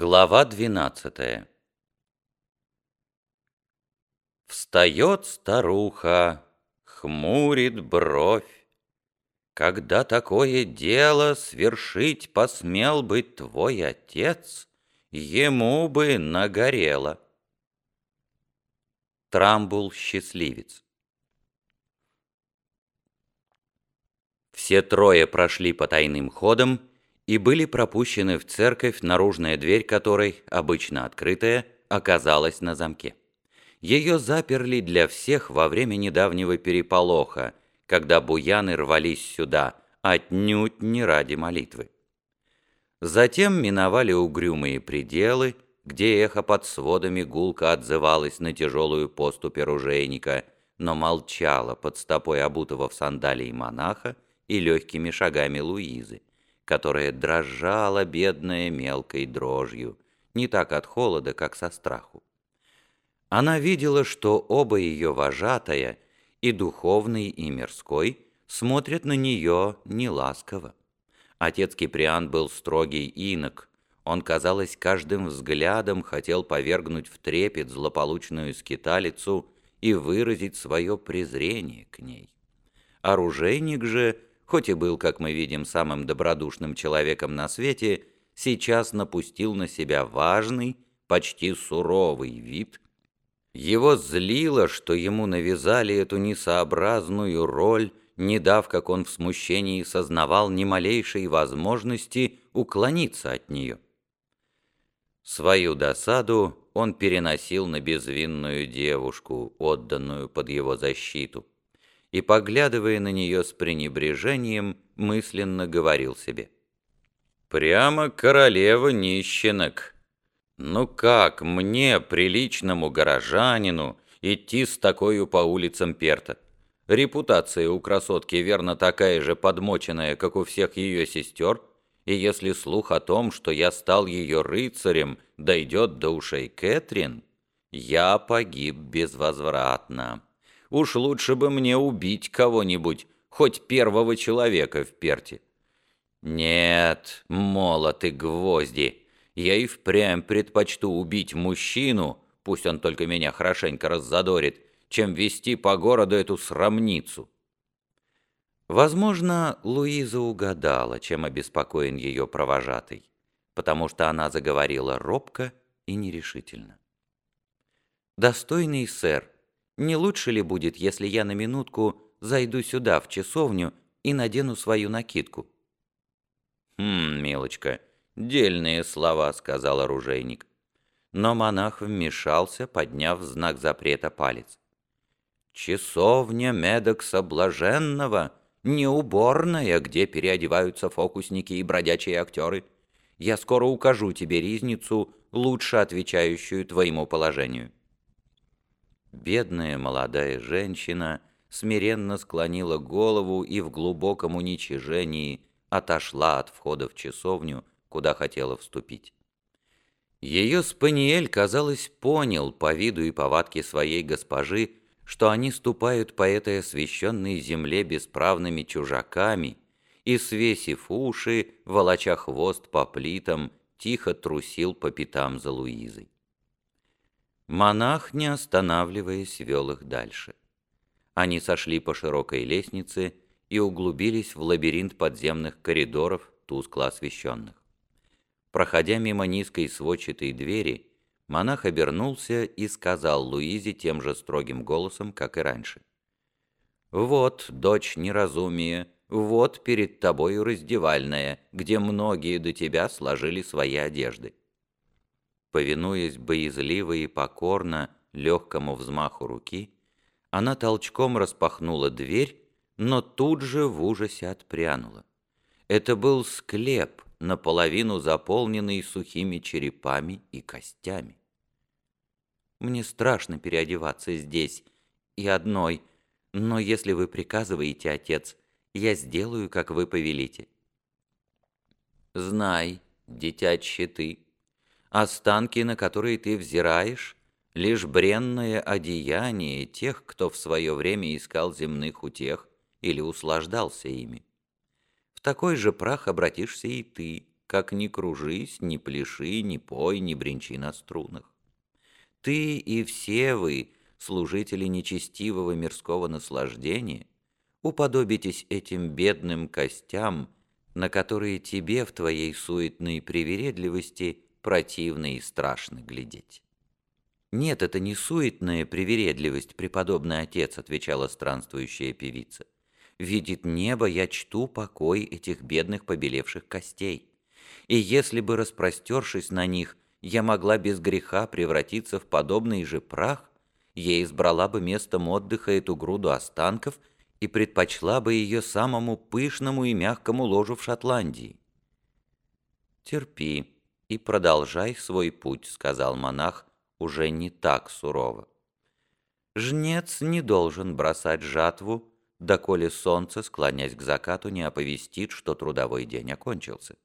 Глава двенадцатая Встает старуха, хмурит бровь. Когда такое дело свершить посмел бы твой отец, Ему бы нагорело. Трамбул счастливец Все трое прошли по тайным ходам, и были пропущены в церковь, наружная дверь которой, обычно открытая, оказалась на замке. Ее заперли для всех во время недавнего переполоха, когда буяны рвались сюда, отнюдь не ради молитвы. Затем миновали угрюмые пределы, где эхо под сводами гулко отзывалось на тяжелую поступь оружейника, но молчало под стопой обутого в сандалии монаха и легкими шагами Луизы которая дрожала бедная мелкой дрожью, не так от холода, как со страху. Она видела, что оба ее вожатая, и духовный, и мирской, смотрят на нее неласково. Отец Киприан был строгий инок, он, казалось, каждым взглядом хотел повергнуть в трепет злополучную скиталицу и выразить свое презрение к ней. Оружейник же хоть и был, как мы видим, самым добродушным человеком на свете, сейчас напустил на себя важный, почти суровый вид. Его злило, что ему навязали эту несообразную роль, не дав, как он в смущении сознавал, ни малейшей возможности уклониться от нее. Свою досаду он переносил на безвинную девушку, отданную под его защиту и, поглядывая на нее с пренебрежением, мысленно говорил себе. «Прямо королева нищенок. Ну как мне, приличному горожанину, идти с такой по улицам Перта? Репутация у красотки верно такая же подмоченная, как у всех ее сестер, и если слух о том, что я стал ее рыцарем, дойдет до ушей Кэтрин, я погиб безвозвратно». Уж лучше бы мне убить кого-нибудь, хоть первого человека в Перте. Нет, молот и гвозди. Я и впрямь предпочту убить мужчину, пусть он только меня хорошенько раззадорит, чем вести по городу эту срамницу. Возможно, Луиза угадала, чем обеспокоен ее провожатый, потому что она заговорила робко и нерешительно. «Достойный сэр, не лучше ли будет, если я на минутку зайду сюда, в часовню, и надену свою накидку?» «Хм, милочка, дельные слова», — сказал оружейник. Но монах вмешался, подняв знак запрета палец. «Часовня Медокса Блаженного, не уборная, где переодеваются фокусники и бродячие актеры. Я скоро укажу тебе ризницу, лучше отвечающую твоему положению». Бедная молодая женщина смиренно склонила голову и в глубоком уничижении отошла от входа в часовню, куда хотела вступить. Ее спаниель, казалось, понял по виду и повадке своей госпожи, что они ступают по этой освященной земле бесправными чужаками, и, свесив уши, волоча хвост по плитам, тихо трусил по пятам за Луизой. Монах, не останавливаясь, вел их дальше. Они сошли по широкой лестнице и углубились в лабиринт подземных коридоров, тускло освещенных. Проходя мимо низкой сводчатой двери, монах обернулся и сказал Луизе тем же строгим голосом, как и раньше. «Вот, дочь неразумия, вот перед тобою раздевальная, где многие до тебя сложили свои одежды повинуясь боязливо и покорно легкому взмаху руки, она толчком распахнула дверь, но тут же в ужасе отпрянула. Это был склеп, наполовину заполненный сухими черепами и костями. «Мне страшно переодеваться здесь и одной, но если вы приказываете, отец, я сделаю, как вы повелите». «Знай, дитя ты», Останки, на которые ты взираешь, лишь бренное одеяние тех, кто в свое время искал земных утех или услаждался ими. В такой же прах обратишься и ты, как ни кружись, ни пляши, ни пой, ни бренчи на струнах. Ты и все вы, служители нечестивого мирского наслаждения, уподобитесь этим бедным костям, на которые тебе в твоей суетной привередливости противно и страшно глядеть. «Нет, это не суетная привередливость, преподобный отец», отвечала странствующая певица. «Видит небо, я чту покой этих бедных побелевших костей. И если бы, распростершись на них, я могла без греха превратиться в подобный же прах, я избрала бы местом отдыха эту груду останков и предпочла бы ее самому пышному и мягкому ложу в Шотландии. «Терпи и продолжай свой путь», — сказал монах, уже не так сурово. «Жнец не должен бросать жатву, доколе солнце, склонясь к закату, не оповестит, что трудовой день окончился».